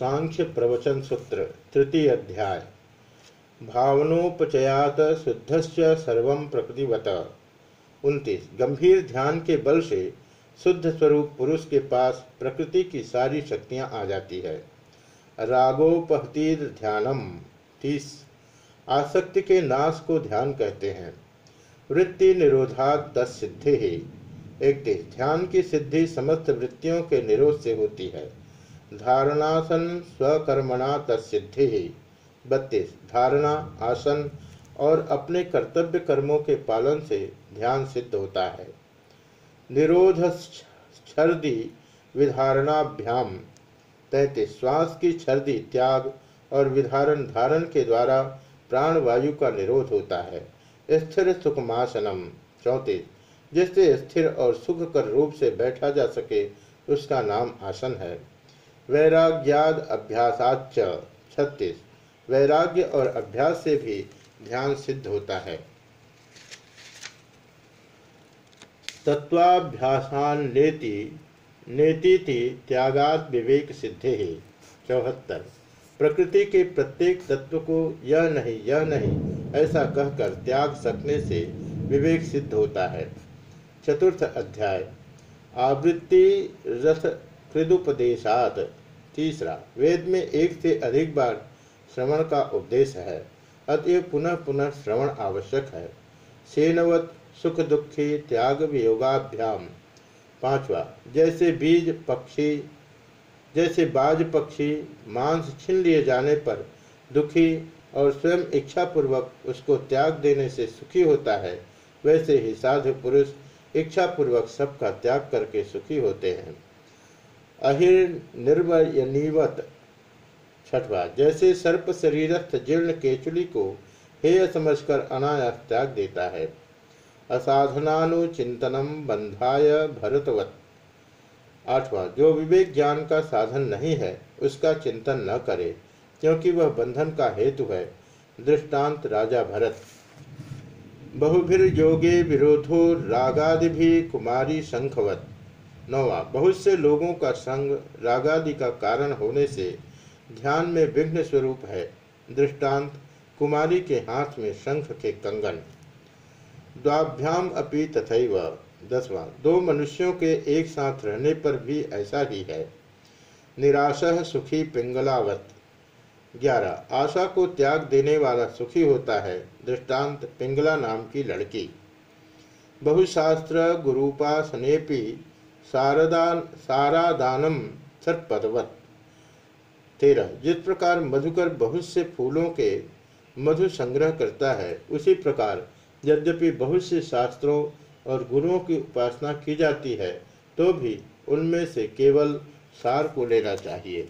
सांख्य प्रवचन सूत्र, तृतीय अध्याय। भावनोपचयात शुद्धस्य सर्व प्रकृतिवत। उनतीस, गंभीर ध्यान के बल से शुद्ध स्वरूप पुरुष के पास प्रकृति की सारी शक्तियाँ आ जाती है। रागोपहतीर ध्यानम। तीस, आसक्ति के नाश को ध्यान कहते हैं। वृत्ति निरोधात दस सिद्धि। ही इकतीस ध्यान की सिद्धि समस्त वृत्तियों के निरोध से होती है। धारणासन स्वकर्मणा तत्सिद्धि। बत्तीस, धारणा, आसन और अपने कर्तव्य कर्मों के पालन से ध्यान सिद्ध होता है। निरोध छर्दी विधारणाभ्याम। तैतीस, श्वास की छर्दी, त्याग और विधारण धारण के द्वारा प्राण वायु का निरोध होता है। स्थिर सुखमासनम। चौतीस, जिससे स्थिर और सुख कर रूप से बैठा जा सके, उसका नाम आसन है। वैराग्याद अभ्यासाच छत्तीस। वैराग्य और अभ्यास से भी ध्यान सिद्ध होता है। तत्वाभ्यासान नेति नेति थी त्यागात विवेक सिद्धे। ही चौहत्तर। प्रकृति के प्रत्येक तत्व को यह नहीं यह नहीं, ऐसा कहकर त्याग सकने से विवेक सिद्ध होता है। चतुर्थ अध्याय। आवृत्ति रस कृदुपदेशात। तीसरा, वेद में एक से अधिक बार श्रवण का उपदेश है, अतएव पुनः पुनः श्रवण आवश्यक है। सेनवत सुख दुखी त्याग वियोगाभ्याम पांचवा, जैसे बीज पक्षी, जैसे बाज पक्षी मांस छीन लिए जाने पर दुखी और स्वयं इच्छापूर्वक उसको त्याग देने से सुखी होता है, वैसे ही साधु पुरुष इच्छापूर्वक सबका त्याग करके सुखी होते हैं। अहिर निर्वयनीवत छठवा, जैसे सर्प शरीरस्थ जीर्ण केचुली को हेय समझकर अनायास त्याग देता है। असाधनानुचिंतनम बंधाय भरतवत। आठवां, जो विवेक ज्ञान का साधन नहीं है, उसका चिंतन न करे, क्योंकि वह बंधन का हेतु है। दृष्टांत, राजा भरत। बहुभिर योगे विरोधो रागादि भी कुमारी शंखवत। नौवा। बहुत से लोगों का संग रागादि का कारण होने से ध्यान में विघ्न स्वरूप है। दृष्टांत, कुमारी के हाथ में शंख के कंगन। द्वाभ्याम अपि तथैव, दसवां। दो मनुष्यों के एक साथ रहने पर भी ऐसा ही है। निराश, सुखी, पिंगलावत। ग्यारह। आशा को त्याग देने वाला सुखी होता है। दृष्टांत, पिंगला नाम की लड़की। बहुशास्त्र, गुरुपासनेपि सारदान, सारादानम सर्पदवत। तेरह, जिस प्रकार मधुकर बहुत से फूलों के मधु संग्रह करता है, उसी प्रकार यद्यपि बहुत से शास्त्रों और गुरुओं की उपासना की जाती है तो भी उनमें से केवल सार को लेना चाहिए।